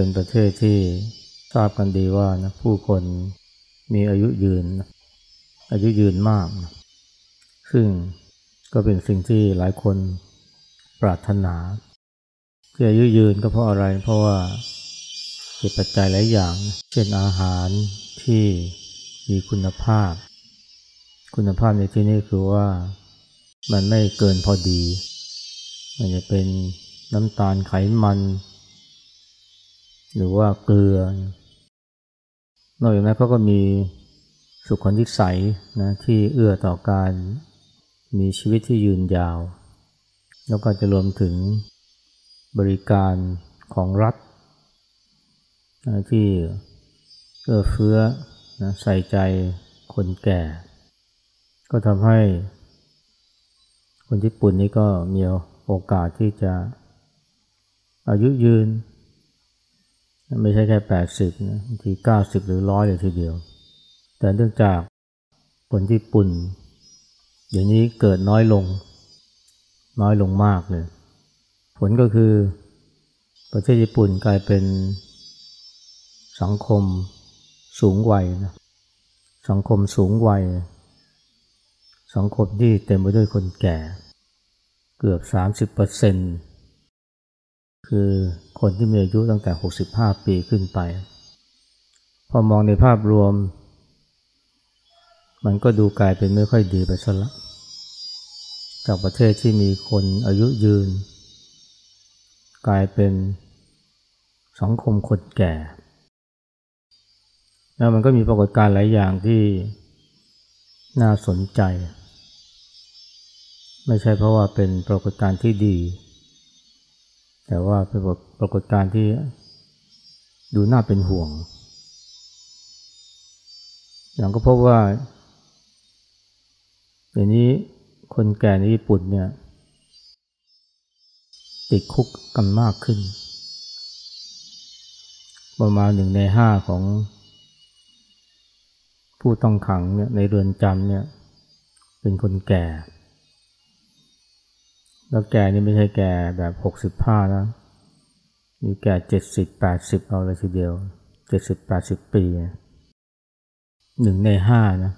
เป็นประเทศที่ทราบกันดีว่านะผู้คนมีอายุยืน อายุยืนมากนะซึ่งก็เป็นสิ่งที่หลายคนปรารถนาที่อายุยืนก็เพราะอะไร เพราะว่าเหตุปัจจัยหลายอย่าง เช่นอาหารที่มีคุณภาพ คุณภาพในที่นี้คือว่ามันไม่เกินพอดี มันจะเป็นน้ำตาลไขมัน หรือว่าเกลือ นอกจากนั้นเขาก็มีสุขนิสัยนะที่เอื้อต่อการมีชีวิตที่ยืนยาว แล้วก็จะรวมถึงบริการของรัฐนะที่เอื้อเฟื้อนะใส่ใจคนแก่ ก็ทำให้คนญี่ปุ่นนี่ก็มีโอกาสที่จะอายุยืน ไม่ใช่แค่แปดสิบนะบางทีเก้าสิบหรือร้อยเลยทีเดียว แต่เนื่องจากคนญี่ปุ่น เดี๋ยวนี้เกิดน้อยลง น้อยลงมากเลย ผลก็คือประเทศญี่ปุ่นกลายเป็นสังคมสูงวัยนะสังคมสูงวัย สังคมที่เต็มไปด้วยคนแก่ เกือบ 30% คือคนที่มีอายุตั้งแต่ 65 ปีขึ้นไป พอมองในภาพรวม มันก็ดูกลายเป็นไม่ค่อยดีไปซะละจากประเทศที่มีคนอายุยืน กลายเป็นสังคมคนแก่ แล้วมันก็มีปรากฏการณ์หลายอย่างที่น่าสนใจ ไม่ใช่เพราะว่าเป็นปรากฏการณ์ที่ดี แต่ว่าเป็นปรากฏการณ์ที่ดูน่าเป็นห่วง อย่างก็พบว่าอย่างนี้คนแก่ในญี่ปุ่นเนี่ย ติดคุกกันมากขึ้น ประมาณหนึ่งในห้าของผู้ต้องขังเนี่ยในเรือนจำเนี่ย เป็นคนแก่ แล้วแก่นี่ไม่ใช่แก่แบบหกสิบห้านะมีแก่เจ็ดสิบแปดสิบเอาเลยทีเดียวเจ็ดสิบแปดสิบปีหนึ่งในห้านะ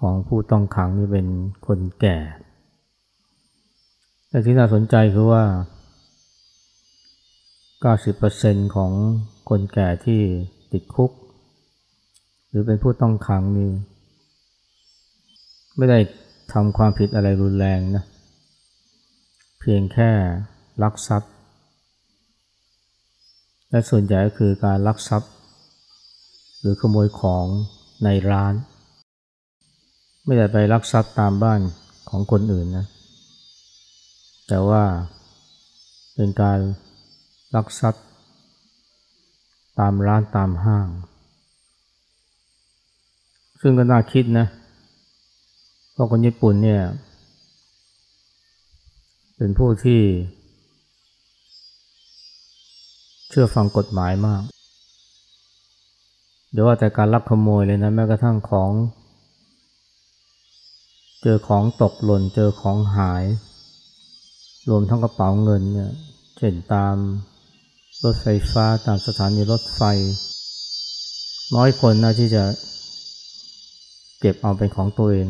ของผู้ต้องขังนี่เป็นคนแก่ แต่ที่น่าสนใจคือว่า 90%ของคนแก่ที่ติดคุก หรือเป็นผู้ต้องขังนี่ไม่ได้ทำความผิดอะไรรุนแรงนะ เพียงแค่ลักทรัพย์ และส่วนใหญ่ก็คือการลักทรัพย์ หรือขโมยของในร้าน ไม่ได้ไปลักทรัพย์ตามบ้านของคนอื่นนะแต่ว่าเป็นการลักทรัพย์ ตามร้านตามห้าง ซึ่งก็น่าคิดนะเพราะคนญี่ปุ่นเนี่ย เป็นผู้ที่ เชื่อฟังกฎหมายมาก เดี๋ยวว่าแต่การลักขโมยเลยนะแม้กระทั่งของ เจอของตกหล่นเจอของหาย รวมทั้งกระเป๋าเงินเนี่ยเช่นตามรถไฟฟ้าตามสถานีรถไฟ น้อยคนนะที่จะเก็บเอาเป็นของตัวเอง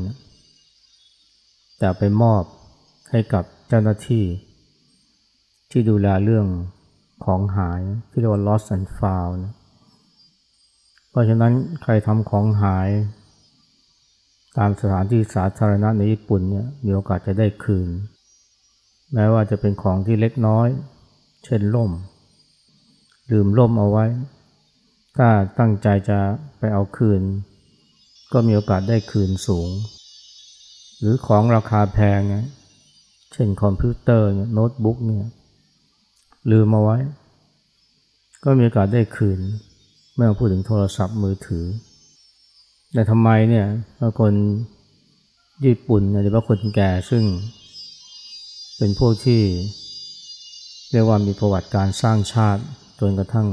แต่ไปมอบ ให้กับเจ้าหน้าที่ ที่ดูแลเรื่องของหายที่เรียกว่า lost and found เพราะฉะนั้นใครทำของหาย ตามสถานที่สาธารณะในญี่ปุ่นเนี่ยมีโอกาสจะได้คืน แม้ว่าจะเป็นของที่เล็กน้อย เช่นล่ม ลืมล่มเอาไว้ ถ้าตั้งใจจะไปเอาคืน ก็มีโอกาสได้คืนสูง หรือของราคาแพงไง เช่นคอมพิวเตอร์เนี่ยโน้ตบุ๊กเนี่ยลืมมาไว้ ก็มีโอกาสได้คืนไม่ต้องพูดถึงโทรศัพท์มือถือ แต่ทำไมเนี่ยคนญี่ปุ่นเนี่ยหรือว่าคนแก่ซึ่ง เป็นพวกที่ เรียกว่ามีประวัติการสร้างชาติจนกระทั่ง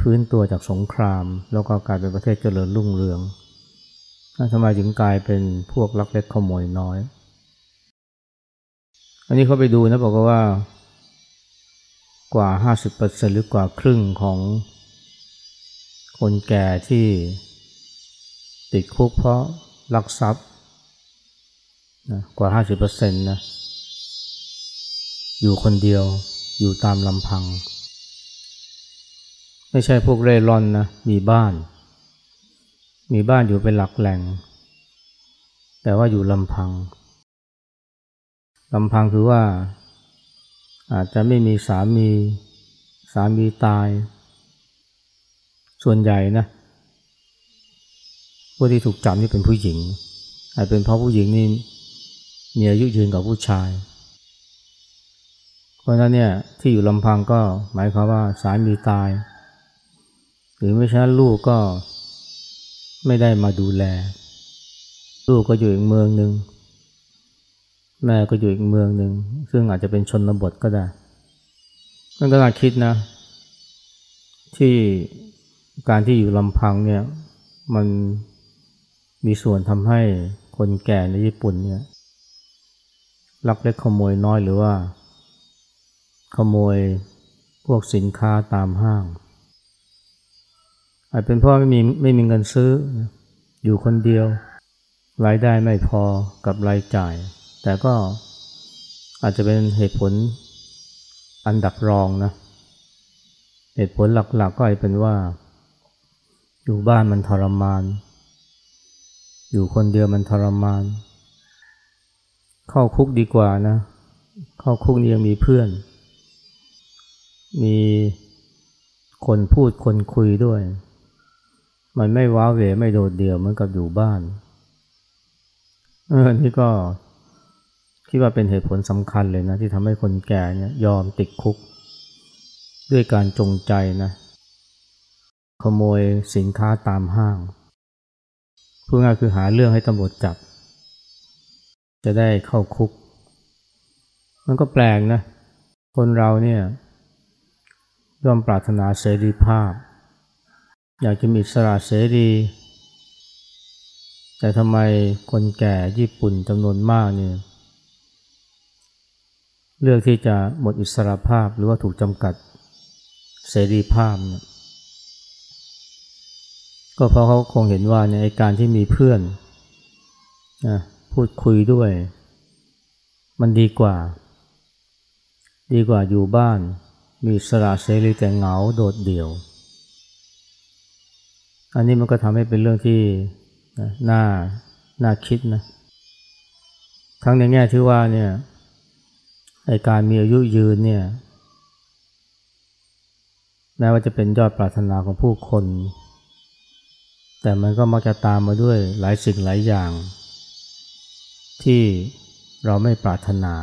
ฟื้นตัวจากสงคราม แล้วก็กลายเป็นประเทศเจริญรุ่งเรืองทำไมถึงกลายเป็นพวกลักเล็กขโมยน้อย อันนี้เขาไปดูนะบอกว่ากว่า 50%หรือกว่าครึ่งของคนแก่ที่ติดคุกเพราะลักทรัพย์นะกว่า 50%นะอยู่คนเดียวอยู่ตามลำพัง ไม่ใช่พวกเร่ร่อนนะมีบ้าน มีบ้านอยู่เป็นหลักแหล่ง แต่ว่าอยู่ลำพัง ลำพังคือว่า อาจจะไม่มีสามีสามีตาย ส่วนใหญ่นะผู้ที่ถูกจับนี่เป็นผู้หญิง อาจเป็นเพราะผู้หญิงนี่มีอายุยืนกว่าผู้ชาย เพราะนั้นเนี่ยที่อยู่ลำพังก็หมายความว่าสามีตาย หรือไม่ใช่ลูกก็ไม่ได้มาดูแล ลูกก็อยู่อีกเมืองหนึ่ง แม่ก็อยู่อีกเมืองหนึ่งซึ่งอาจจะเป็นชนบทก็ได้มันก็น่าคิดนะ ที่การที่อยู่ลำพังเนี่ย มันมีส่วนทำให้คนแก่ในญี่ปุ่นเนี่ยลักเล็กขโมยน้อยหรือว่า ขโมยพวกสินค้าตามห้าง อาจเป็นเพราะไม่มีไม่มีเงินซื้อ อยู่คนเดียว รายได้ไม่พอกับรายจ่าย แต่ก็อาจจะเป็นเหตุผลอันดับรองนะ เหตุผลหลักๆก็อาจเป็นว่า อยู่บ้านมันทรมาน อยู่คนเดียวมันทรมาน เข้าคุกดีกว่านะ เข้าคุกนี่ยังมีเพื่อน มีคนพูดคนคุยด้วย มันไม่ว้าเหวไม่โดดเดี่ยวเหมือนกับอยู่บ้าน เออ นี่ก็ คิดว่าเป็นเหตุผลสำคัญเลยนะ ที่ทำให้คนแก่เนี่ยยอมติดคุก ด้วยการจงใจนะ ขโมยสินค้าตามห้างพูดง่ายคือหาเรื่องให้ตำรวจจับ จะได้เข้าคุก มันก็แปลกนะ คนเราเนี่ยย่อมปรารถนาเสรีภาพ อยากจะมีสระเสรี แต่ทำไมคนแก่ญี่ปุ่นจำนวนมากเนี่ย เลือกที่จะหมดอิสรภาพหรือว่าถูกจำกัดเสรีภาพเนี่ยก็เพราะเขาคงเห็นว่าในการที่มีเพื่อนนะพูดคุยด้วย มันดีกว่า ดีกว่าอยู่บ้าน มีสระเสรีแต่เหงาโดดเดี่ยว อันนี้มันก็ทำให้เป็นเรื่องที่น่าน่าคิดนะทั้งในแง่ที่ว่าเนี่ย ไอการมีอายุยืนเนี่ยแม้ว่าจะเป็นยอดปรารถนาของผู้คน แต่มันก็มักจะตามมาด้วยหลายสิ่งหลายอย่าง ที่เราไม่ปรารถนา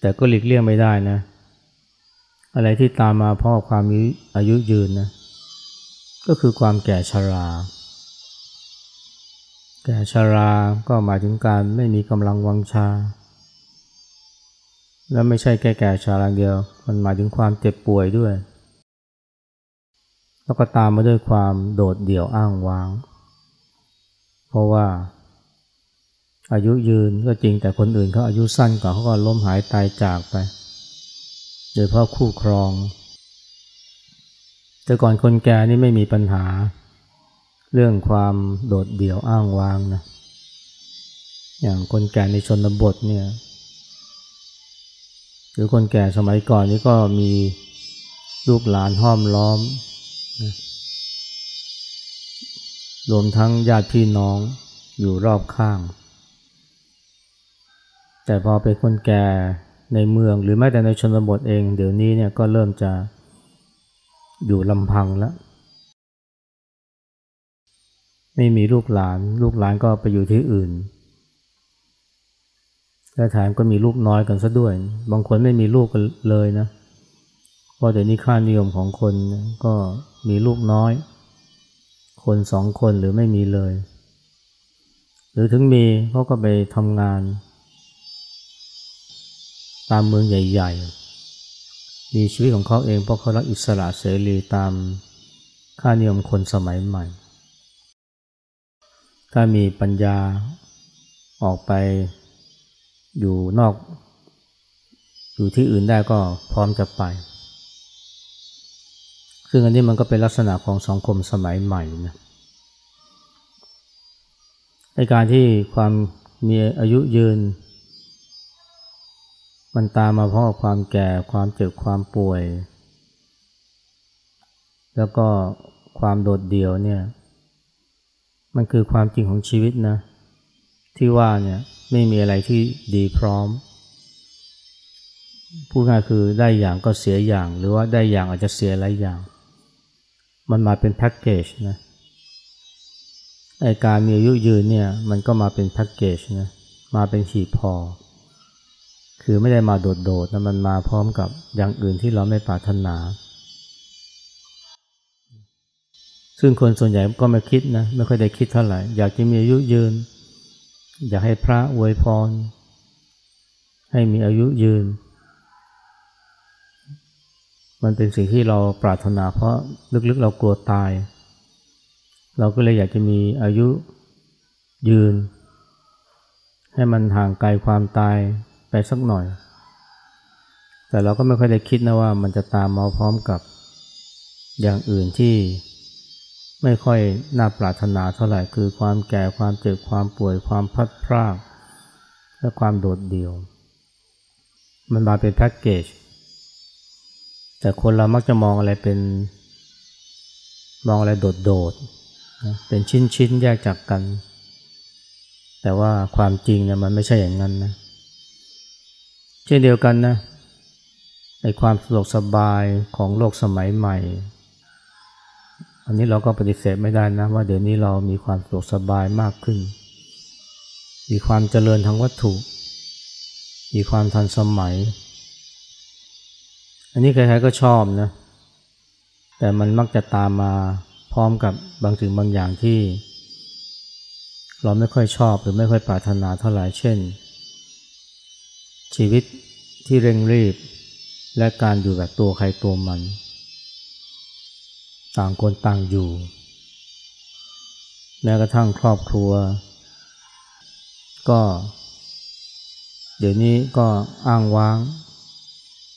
แต่ก็หลีกเลี่ยงไม่ได้นะ อะไรที่ตามมาเพราะความอายุยืนนะก็คือความแก่ชรา แก่ชราก็หมายถึงการไม่มีกำลังวังชา และไม่ใช่แก่แก่ชราเดียว มันหมายถึงความเจ็บป่วยด้วย แล้วก็ตามมาด้วยความโดดเดี่ยวอ้างว้าง เพราะว่า อายุยืนก็จริงแต่คนอื่นเขาอายุสั้นกว่าเขาก็ล้มหายตายจากไป โดยเพราะคู่ครอง แต่ก่อนคนแก่นี่ไม่มีปัญหา เรื่องความโดดเดี่ยวอ้างว้างนะ อย่างคนแก่ในชนบทเนี่ย หรือคนแก่สมัยก่อนนี่ก็มีลูกหลานห้อมล้อมนะรวมทั้งญาติพี่น้องอยู่รอบข้าง แต่พอเป็นคนแก่ในเมืองหรือแม้แต่ในชนบทเอง เดี๋ยวนี้เนี่ยก็เริ่มจะอยู่ลำพังแล้ว ไม่มีลูกหลาน ลูกหลานก็ไปอยู่ที่อื่น และแถมก็มีลูกน้อยกันซะด้วย บางคนไม่มีลูกกันเลยนะ เพราะเดี๋ยวนี้ค่านิยมของคนก็มีลูกน้อย คนสองคนหรือไม่มีเลย หรือถึงมีเขาก็ไปทำงาน ตามเมืองใหญ่ ๆ มีชีวิตของเขาเองเพราะเขารักอิสระเสรีตามค่านิยมคนสมัยใหม่ ถ้ามีปัญญาออกไป อยู่นอก อยู่ที่อื่นได้ก็พร้อมจะไป ซึ่งอันนี้มันก็เป็นลักษณะของสังคมสมัยใหม่นะในการที่ความมีอายุยืน มันตามมาเพราะความแก่ความเจ็บความป่วย แล้วก็ความโดดเดี่ยวเนี่ย มันคือความจริงของชีวิตนะ ที่ว่าเนี่ย ไม่มีอะไรที่ดีพร้อม พูดง่ายคือได้อย่างก็เสียอย่าง หรือว่าได้อย่างอาจจะเสียหลายอย่าง มันมาเป็นแพ็กเกจนะไอการมีอายุยืนเนี่ยมันก็มาเป็นแพ็กเกจนะมาเป็นหีบพอ คือไม่ได้มาโดดๆนะมันมาพร้อมกับอย่างอื่นที่เราไม่ปรารถนา ซึ่งคนส่วนใหญ่ก็ไม่คิดนะไม่ค่อยได้คิดเท่าไหร่ อยากจะมีอายุยืน อยากให้พระอวยพร ให้มีอายุยืน มันเป็นสิ่งที่เราปรารถนาเพราะลึกๆเรากลัวตาย เราก็เลยอยากจะมีอายุยืน ให้มันห่างไกลความตายไปสักหน่อย แต่เราก็ไม่ค่อยได้คิดนะว่ามันจะตามมาพร้อมกับอย่างอื่นที่ ไม่ค่อยน่าปรารถนาเท่าไหร่คือความแก่ความเจ็บความป่วยความพัดพรากและความโดดเดี่ยว มันมาเป็นแพ็กเกจ แต่คนเรามักจะมองอะไรเป็น มองอะไรโดดโดดเป็นชิ้นๆแยกจากกัน แต่ว่าความจริงเนี่ยมันไม่ใช่อย่างนั้นนะเช่นเดียวกันนะในความสะดวกสบายของโลกสมัยใหม่ อันนี้เราก็ปฏิเสธไม่ได้นะว่าเดี๋ยวนี้เรามีความสะดวกสบายมากขึ้น มีความเจริญทางวัตถุ มีความทันสมัย อันนี้ใครๆก็ชอบนะ แต่มันมักจะตามมาพร้อมกับบางสิ่งบางอย่างที่ เราไม่ค่อยชอบหรือไม่ค่อยปรารถนาเท่าไหร่เช่น ชีวิตที่เร่งรีบและการอยู่แบบตัวใครตัวมัน ต่างคนต่างอยู่ แม้กระทั่งครอบครัว ก็ เดี๋ยวนี้ก็อ้างว้าง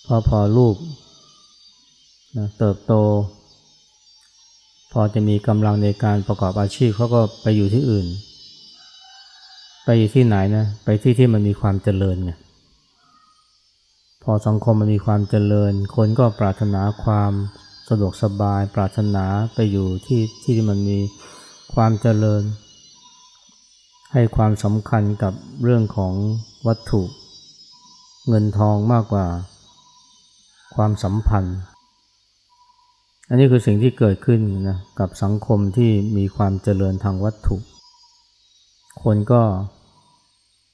พอพอลูกนะเติบโต พอจะมีกำลังในการประกอบอาชีพเขาก็ไปอยู่ที่อื่น ไปอยู่ที่ไหนนะ ไปที่ที่มันมีความเจริญไงพอสังคมมันมีความเจริญ คนก็ปรารถนาความ สะดวกสบายปรารถนาไปอยู่ที่ที่ที่มันมีความเจริญ ให้ความสำคัญกับเรื่องของวัตถุ เงินทองมากกว่า ความสัมพันธ์ อันนี้คือสิ่งที่เกิดขึ้นนะกับสังคมที่มีความเจริญทางวัตถุ คนก็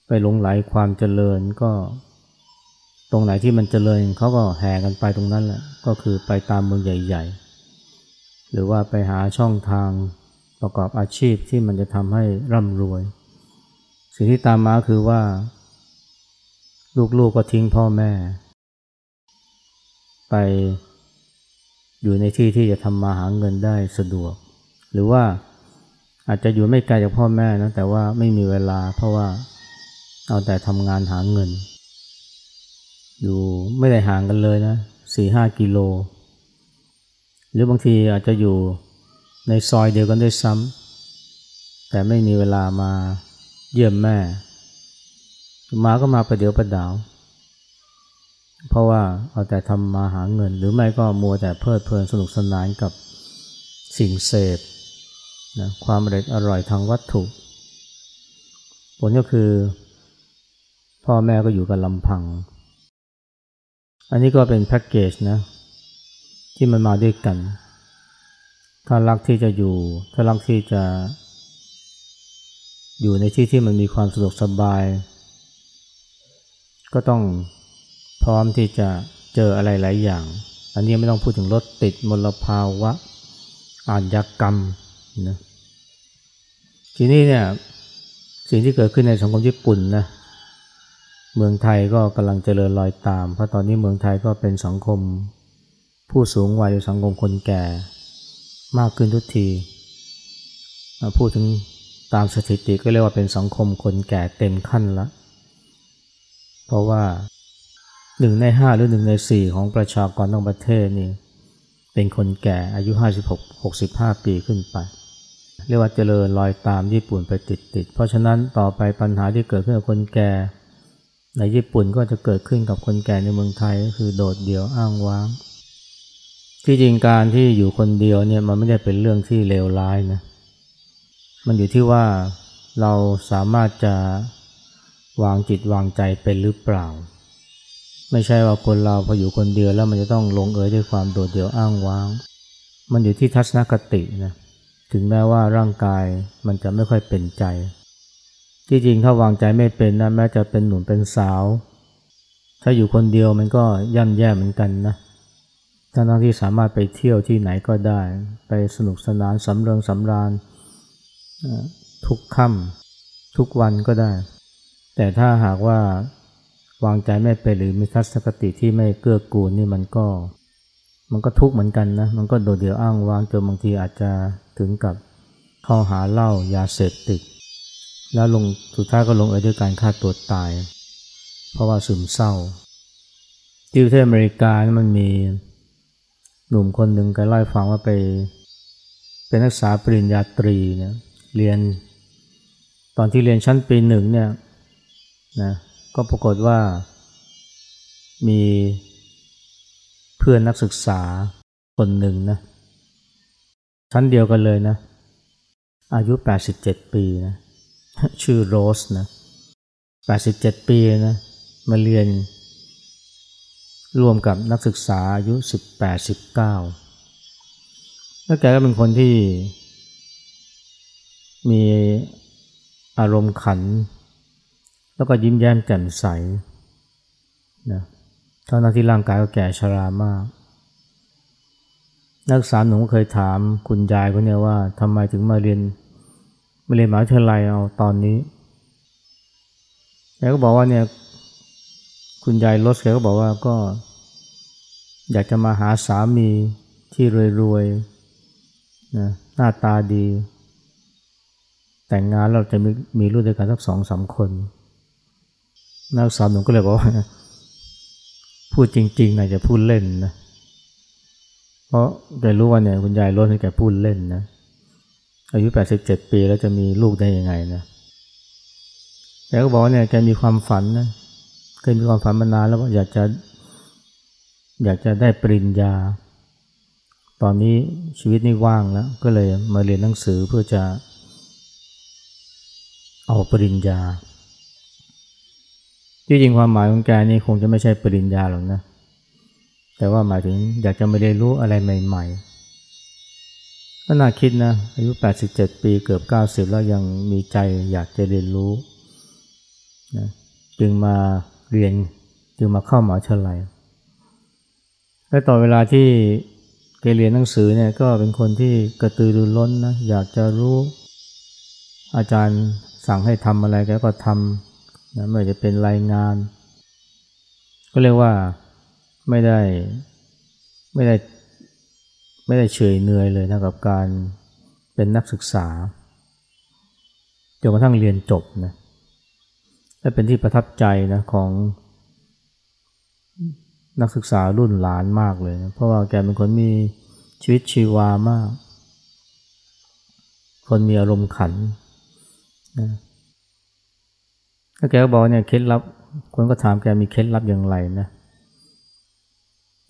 ไปหลงไหลความเจริญก็ ตรงไหนที่มันเจริญเขาก็แห่กันไปตรงนั้นแหละก็คือไปตามเมืองใหญ่ ๆ หรือว่าไปหาช่องทางประกอบอาชีพที่มันจะทำให้ร่ำรวย สิ่งที่ตามมาคือว่า ลูกๆกก็ทิ้งพ่อแม่ ไปอยู่ในที่ที่จะทำมาหาเงินได้สะดวก หรือว่าอาจจะอยู่ไม่ไกลจากพ่อแม่นะแต่ว่าไม่มีเวลาเพราะว่าเอาแต่ทำงานหาเงิน อยู่ไม่ได้ห่างกันเลยนะสี่ห้ากิโล หรือบางทีอาจจะอยู่ในซอยเดียวกันด้วยซ้ำแต่ไม่มีเวลามาเยี่ยมแม่ มาก็มาประเดี๋ยวประดาว เพราะว่าเอาแต่ทำมาหาเงิน หรือไม่ก็มัวแต่เพลิดเพลินสนุกสนานกับสิ่งเสพนะความอร่อยอร่อยทางวัตถุ ผลก็คือ พ่อแม่ก็อยู่กันลำพัง อันนี้ก็เป็นแพ็กเกจนะที่มันมาด้วยกัน ถ้ารักที่จะอยู่ ถ้ารักที่จะ อยู่ในที่ที่มันมีความสะดวกสบาย ก็ต้องพร้อมที่จะเจออะไรหลายอย่าง อันนี้ไม่ต้องพูดถึงรถติดมลภาวะอาญากรรมนะทีนี้เนี่ยสิ่งที่เกิดขึ้นในสังคมญี่ปุ่นนะ เมืองไทยก็กำลังเจริญรอยตาม เพราะตอนนี้เมืองไทยก็เป็นสังคม ผู้สูงวัยสังคมคนแก่ มากขึ้นทุกทีพูดถึงตามสถิติก็เรียกว่าเป็นสังคมคนแก่เต็มขั้นล้วเพราะว่าหนึ่งในห้าหรือหนึ่งในสี่ของประชากรทั้งประเทศนี่เป็นคนแก่อายุห้าสิบหกหกสิบห้าปีขึ้นไป เรียกว่าเจริญรอยตามญี่ปุ่นไปติดๆ เพราะฉะนั้นต่อไปปัญหาที่เกิดขึ้นกับคนแก่ ในญี่ปุ่นก็จะเกิดขึ้นกับคนแก่ในเมืองไทยก็คือโดดเดี่ยวอ้างว้าง ที่จริงการที่อยู่คนเดียวเนี่ยมันไม่ได้เป็นเรื่องที่เลวร้ายนะ มันอยู่ที่ว่าเราสามารถจะวางจิตวางใจเป็นหรือเปล่า ไม่ใช่ว่าคนเราพออยู่คนเดียวแล้วมันจะต้องลงเอยด้วยความโดดเดี่ยวอ้างว้าง มันอยู่ที่ทัศนคตินะ ถึงแม้ว่าร่างกายมันจะไม่ค่อยเป็นใจ ที่จริงถ้าวางใจไม่เป็นนะแม้จะเป็นหนุ่มเป็นสาว ถ้าอยู่คนเดียวมันก็ย่ำแย่เหมือนกันนะทั้งที่สามารถไปเที่ยวที่ไหนก็ได้ ไปสนุกสนานสำเริงสำราญทุกค่ำทุกวันก็ได้ แต่ถ้าหากว่าวางใจไม่เป็นหรือมีทัศนคติที่ไม่เกื้อกูลนี่มันก็ มันก็ทุกข์เหมือนกันนะมันก็โดดเดี่ยวอ้างวางจนบางทีอาจจะถึงกับเข้าหาเหล้ายาเสพติด แล้วลงสุดท้ายก็ลงเอยด้วยการฆ่าตัวตาย เพราะว่าซึมเศร้า ที่ประเทศอเมริกามันมีหนุ่มคนหนึ่งแกเล่าให้ฟังว่าไป เป็นนักศึกษาปริญญาตรีเนี่ยเรียน ตอนที่เรียนชั้นปีหนึ่งเนี่ยนะก็ปรากฏว่ามีเพื่อนนักศึกษาคนหนึ่งนะชั้นเดียวกันเลยนะ อายุ 87 ปีนะ ชื่อโรสนะ87 ปีนะมาเรียนรวมกับนักศึกษาอายุ 18-19 แล้วแกก็เป็นคนที่มีอารมณ์ขัน แล้วก็ยิ้มแย้มแจ่มใสนะทั้งที่ร่างกายก็แก่ชรามาก นักศึกษาหนุ่มเคยถามคุณยายคนนี้ว่าทำไมถึงมาเรียน มาเรียนมหาวิทยาลัยเอาตอนนี้แกก็บอกว่าเนี่ยคุณยายรถแกก็บอกว่าก็ อยากจะมาหาสามีที่รวยๆนะหน้าตาดี แต่งงานเราจะมีมีลูกด้วยกันสักสองสามคนนักศึกษาหนุ่มก็เลยบอกว่า พูดจริงๆนะจะพูดเล่นนะ เพราะแกรู้ว่าเนี่ยคุณยายรถให้แกพูดเล่นนะ อายุแปดสิบเจ็ดปีแล้วจะมีลูกได้ยังไงนะแกก็บอกว่าเนี่ยแกมีความฝันนะเคยมีความฝันมานานแล้วว่าอยากจะ อยากจะได้ปริญญา ตอนนี้ชีวิตนี่ว่างแล้ว ก็เลยมาเรียนหนังสือเพื่อจะ เอาปริญญา ที่จริงความหมายของแกนี่คงจะไม่ใช่ปริญญาหรอกนะ แต่ว่าหมายถึงอยากจะมาเรียนรู้อะไรใหม่ ๆ ก็น่าคิดนะ อายุ 87 ปีเกือบ 90 แล้วยังมีใจอยากจะเรียนรู้นะจึงมาเรียนจึงมาเข้ามหาวิทยาลัยและต่อเวลาที่แกเรียนหนังสือเนี่ยก็เป็นคนที่กระตือรือร้นนะอยากจะรู้ อาจารย์สั่งให้ทำอะไรแกก็ทำนะไม่ว่าจะเป็นรายงาน ก็เรียกว่าไม่ได้ไม่ได้ ไม่ได้เฉยเหนื่อยเลยนะกับการเป็นนักศึกษาจนกระทั่งเรียนจบนะและเป็นที่ประทับใจนะของนักศึกษารุ่นหลานมากเลยนะเพราะว่าแกเป็นคนมีชีวิตชีวามาก คนมีอารมณ์ขันนะแล้วแกก็บอกเนี่ยเคล็ดลับคนก็ถามแกมีเคล็ดลับอย่างไรนะ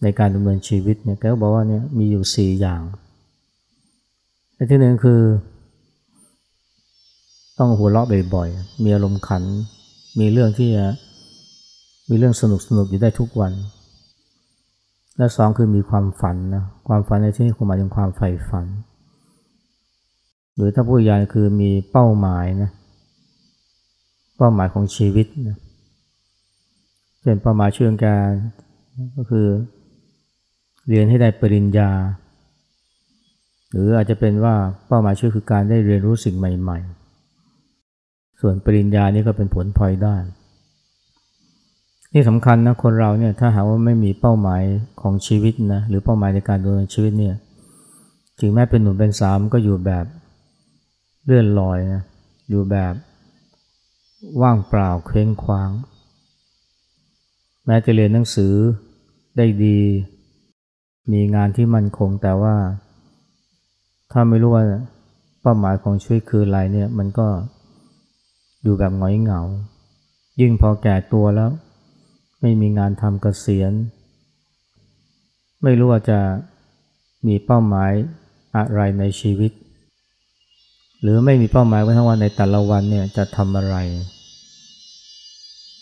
ในการดำเนินชีวิตเนี่ยแกก็บอกว่าเนี่ยมีอยู่สี่อย่างอันที่หนึ่งคือ ต้องหัวเราะบ่อยๆ มีอารมณ์ขัน มีเรื่องที่จะมีเรื่องสนุกสนุกอยู่ได้ทุกวัน และสองคือมีความฝันนะความฝันในที่นี้คงหมายถึงความใฝ่ฝัน หรือถ้าพูดใหญ่คือมีเป้าหมายนะเป้าหมายของชีวิตนะเป็นเป้าหมายเชื่องการก็คือ เรียนให้ได้ปริญญา หรืออาจจะเป็นว่าเป้าหมายชื่อคือการได้เรียนรู้สิ่งใหม่ ๆ ส่วนปริญญานี่ก็เป็นผลพลอยได้ นี่สำคัญนะคนเราเนี่ยถ้าหากว่าไม่มีเป้าหมายของชีวิตนะหรือเป้าหมายในการดำเนินชีวิตเนี่ยถึงแม้เป็นหนุ่มเป็นสาวก็อยู่แบบเลื่อนลอยนะอยู่แบบว่างเปล่าเคว้งคว้าง แม้จะเรียนหนังสือได้ดี มีงานที่มั่นคงแต่ว่า ถ้าไม่รู้ว่าเป้าหมายของชีวิตคืออะไรเนี่ย มันก็อยู่แบบหงอยเหงา ยิ่งพอแก่ตัวแล้ว ไม่มีงานทำเกษียณ ไม่รู้ว่าจะมีเป้าหมายอะไรในชีวิต หรือไม่มีเป้าหมายว่าทั้งวันในแต่ละวันเนี่ยจะทำอะไร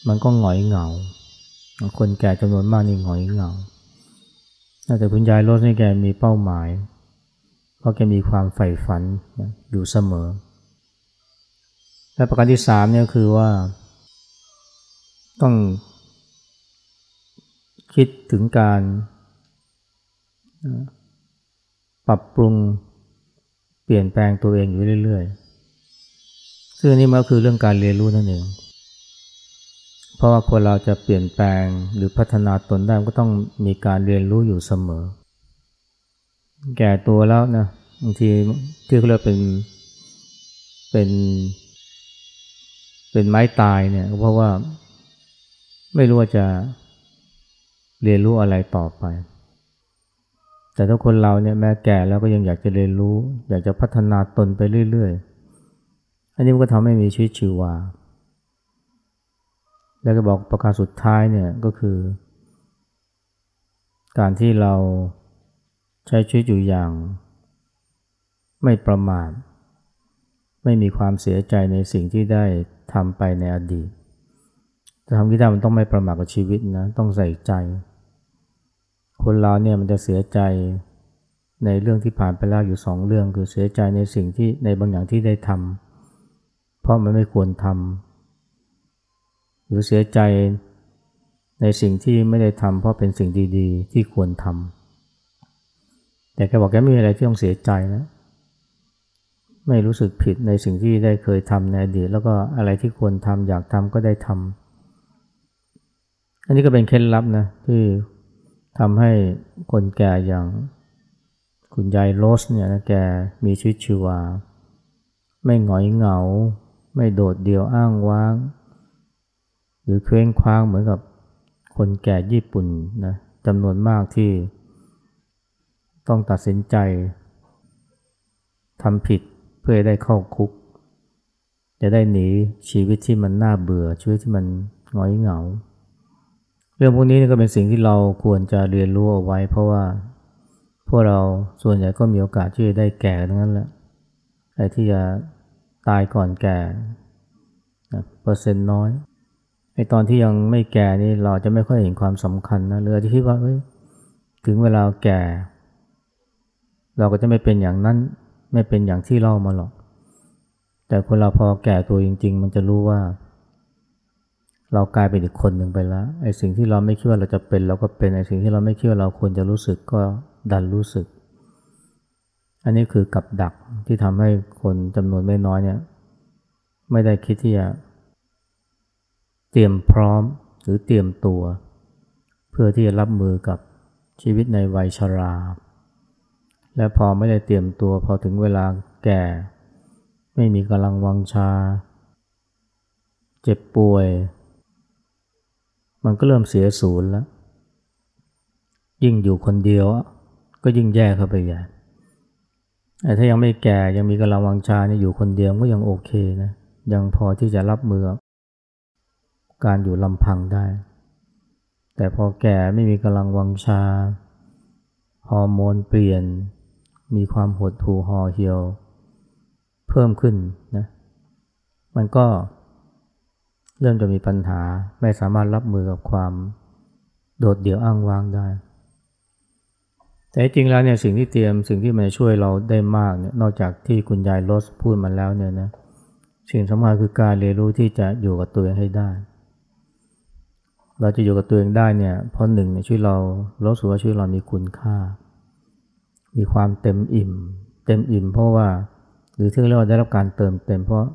มันก็หงอยเหงา คนแก่จำนวนมากนี่หงอยเหงา แต่คุณยายรถนี่แกมีเป้าหมาย เพราะแกมีความใฝ่ฝันอยู่เสมอ และประการที่สามเนี่ยคือว่า ต้องคิดถึงการปรับปรุงเปลี่ยนแปลงตัวเองอยู่เรื่อยๆ ซึ่งนี่มันก็คือเรื่องการเรียนรู้นั่นเอง เพราะว่าคนเราจะเปลี่ยนแปลงหรือพัฒนาตนได้ก็ต้องมีการเรียนรู้อยู่เสมอ แก่ตัวแล้วนะบางทีที่เขาเรียกเป็นเป็น เป็นไม้ตายเนี่ยเพราะว่าไม่รู้ว่าจะเรียนรู้อะไรต่อไป แต่ถ้าคนเราเนี่ยแม้แก่แล้วก็ยังอยากจะเรียนรู้ อยากจะพัฒนาตนไปเรื่อยๆ อันนี้มันก็ทำให้มีชีวิตชีวา แล้วก็บอกประการสุดท้ายเนี่ยก็คือ การที่เราใช้ชีวิตอยู่อย่าง ไม่ประมาทไม่มีความเสียใจในสิ่งที่ได้ทำไปในอดีตจะทำที่ได้มันต้องไม่ประมาทกับชีวิตนะต้องใส่ใจ คนเราเนี่ยมันจะเสียใจในเรื่องที่ผ่านไปแล้วอยู่สองเรื่อง คือเสียใจในสิ่งที่ในบางอย่างที่ได้ทำเพราะมันไม่ควรทำ หรือเสียใจในสิ่งที่ไม่ได้ทำเพราะเป็นสิ่งดีๆ ที่ควรทำแต่แกบอกแกไม่มีอะไรที่ต้องเสียใจนะไม่รู้สึกผิดในสิ่งที่ได้เคยทำในอดีตแล้วก็อะไรที่ควรทำอยากทำก็ได้ทำอันนี้ก็เป็นเคล็ดลับนะที่ทำให้คนแก่อย่างคุณยายโรสเนี่ยนะแกมีชีวิตชีวา ไม่หงอยเหงา ไม่โดดเดี่ยวอ้างว้าง หรือเคว้งคว้างเหมือนกับคนแก่ญี่ปุ่นนะจำนวนมากที่ต้องตัดสินใจทำผิดเพื่อได้เข้าคุก จะได้หนีชีวิตที่มันน่าเบื่อชีวิตที่มันหงอยเหงา เรื่องพวกนี้ก็เป็นสิ่งที่เราควรจะเรียนรู้เอาไว้ เพราะว่าพวกเราส่วนใหญ่ก็มีโอกาสที่จะได้แก่ทั้งนั้นแหละไอ้ที่จะตายก่อนแก่เปอร์เซ็นต์น้อย ไอตอนที่ยังไม่แก่นี่เราจะไม่ค่อยเห็นความสำคัญนะเรือที่คิดว่าเอ้ยถึงเวลาแก่ เราก็จะไม่เป็นอย่างนั้น ไม่เป็นอย่างที่เล่ามาหรอก แต่คนเราพอแก่ตัวจริง ๆ มันจะรู้ว่า เรากลายเป็นอีกคนหนึ่งไปแล้วไอ้สิ่งที่เราไม่คิดว่าเราจะเป็น เราก็เป็นไอ้สิ่งที่เราไม่คิดว่าเราควรจะรู้สึกก็ดันรู้สึก อันนี้คือกับดักที่ทำให้คนจำนวนไม่น้อยเนี่ย ไม่ได้คิดที่จะ เตรียมพร้อมหรือเตรียมตัว เพื่อที่จะรับมือกับชีวิตในวัยชรา และพอไม่ได้เตรียมตัวพอถึงเวลาแก่ ไม่มีกำลังวังชา เจ็บป่วย มันก็เริ่มเสียศูนย์แล้ว ยิ่งอยู่คนเดียวก็ยิ่งแย่เข้าไปใหญ่แต่ถ้ายังไม่แก่ยังมีกำลังวังชาเนี่ยอยู่คนเดียวก็ยังโอเคนะยังพอที่จะรับมือ การอยู่ลำพังได้ แต่พอแก่ไม่มีกำลังวังชา ฮอร์โมนเปลี่ยน มีความหดหู่ห่อเหี่ยว เพิ่มขึ้นนะ มันก็เริ่มจะมีปัญหาไม่สามารถรับมือกับความโดดเดี่ยวอ้างว้างได้ แต่จริงแล้วเนี่ยสิ่งที่เตรียมสิ่งที่มันช่วยเราได้มากเนี่ยนอกจากที่คุณยายลสพูดมาแล้วเนี่ยนะสิ่งสำคัญคือการเรียนรู้ที่จะอยู่กับตัวเองให้ได้ เราจะอยู่กับตัวเองได้เนี่ยเพราะหนึ่งในชีวิตเราเราสูว่าชีวิตเรามีคุณค่า มีความเต็มอิ่ม เต็มอิ่ม เพราะว่าหรือที่เรียกว่าได้รับการเติมเต็ม เพราะ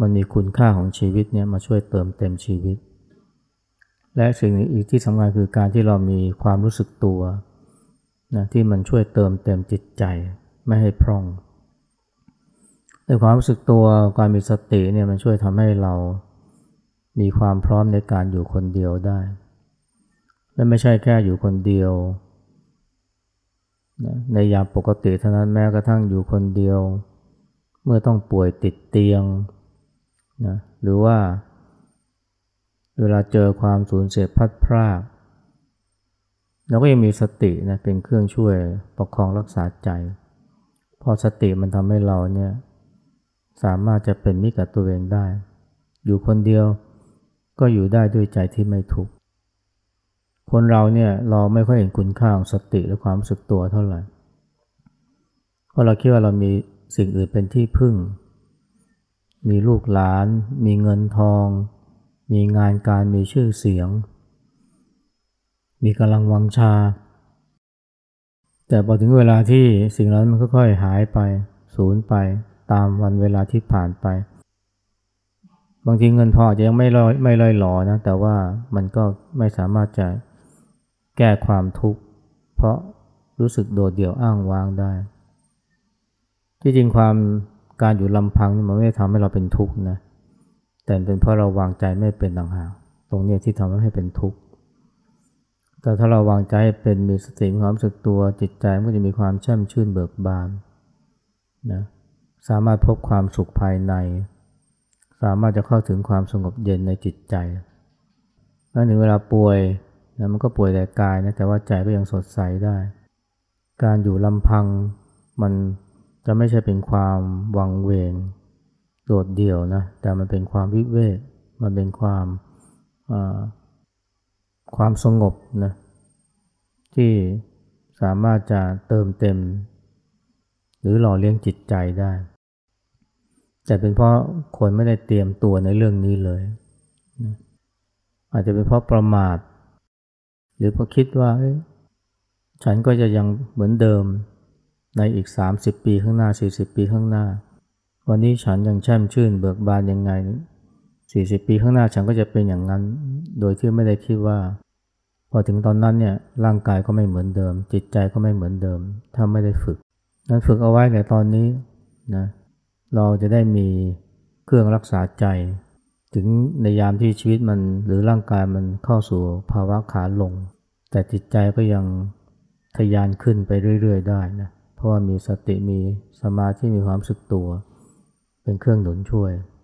มันมีคุณค่าของชีวิตเนี่ยมาช่วยเติมเต็มชีวิต และสิ่งอีกที่สำคัญคือการที่เรามีความรู้สึกตัวนะที่มันช่วยเติมเต็มจิตใจไม่ให้พร่องในความรู้สึกตัวการมีสติเนี่ยมันช่วยทำให้เรา มีความพร้อมในการอยู่คนเดียวได้ และไม่ใช่แค่อยู่คนเดียวในยามปกติเท่านั้นแม้กระทั่งอยู่คนเดียว เมื่อต้องป่วยติดเตียงนะหรือว่า เวลาเจอความสูญเสียพัดพรากเราก็ยังมีสตินะเป็นเครื่องช่วยประคองรักษาใจ พอสติมันทำให้เราเนี่ยสามารถจะเป็นมิตรกับตัวเองได้ อยู่คนเดียว ก็อยู่ได้ด้วยใจที่ไม่ทุกข์คนเราเนี่ยเราไม่ค่อยเห็นคุณค่าของสติและความรู้สึกตัวเท่าไหร่เพราะเราคิดว่าเรามีสิ่งอื่นเป็นที่พึ่ง มีลูกหลาน มีเงินทอง มีงานการมีชื่อเสียง มีกำลังวังชา แต่พอถึงเวลาที่สิ่งเหล่านั้นมันค่อยๆหายไป สูญไปตามวันเวลาที่ผ่านไป บางทีเงินทองอาจจะยังไม่ลอยไม่ลอยหลอนะ แต่ว่ามันก็ไม่สามารถจะแก้ความทุกข์ เพราะรู้สึกโดดเดี่ยวอ้างว้างได้ ที่จริงความการอยู่ลำพังมันไม่ได้ทำให้เราเป็นทุกข์นะ แต่เป็นเพราะเราวางใจไม่เป็นต่างหาก ตรงนี้ที่ทำให้เป็นทุกข์ แต่ถ้าเราวางใจเป็นมีสติมีความรู้สึกตัวจิตใจมันก็จะมีความแช่มชื่นเบิกบานนะ สามารถพบความสุขภายใน สามารถจะเข้าถึงความสงบเย็นในจิตใจแล้วถึงเวลาป่วยนะมันก็ป่วยแต่กายนะแต่ว่าใจก็ยังสดใสได้ การอยู่ลำพังมันจะไม่ใช่เป็นความวังเวงโดดเดี่ยวนะแต่มันเป็นความวิเวกมันเป็นความความสงบนะที่สามารถจะเติมเต็ม หรือหล่อเลี้ยงจิตใจได้ แต่เป็นเพราะคนไม่ได้เตรียมตัวในเรื่องนี้เลยนะอาจจะเป็นเพราะประมาท หรือเพราะคิดว่า ฉันก็จะยังเหมือนเดิมในอีก 30 ปีข้างหน้า 40 ปีข้างหน้า วันนี้ฉันยังแช่มชื่นเบิกบานยังไง 40 ปีข้างหน้าฉันก็จะเป็นอย่างนั้น โดยที่ไม่ได้คิดว่า พอถึงตอนนั้นเนี่ยร่างกายก็ไม่เหมือนเดิม จิตใจก็ไม่เหมือนเดิม ถ้าไม่ได้ฝึก นั้นฝึกเอาไว้ในตอนนี้นะ เราจะได้มีเครื่องรักษาใจ ถึงในยามที่ชีวิตมันหรือร่างกายมันเข้าสู่ภาวะขาลง แต่จิตใจก็ยังทยานขึ้นไปเรื่อย ๆ ได้นะเพราะว่ามีสติมีสมาธิมีความสึกตัว เป็นเครื่องหนุนช่วย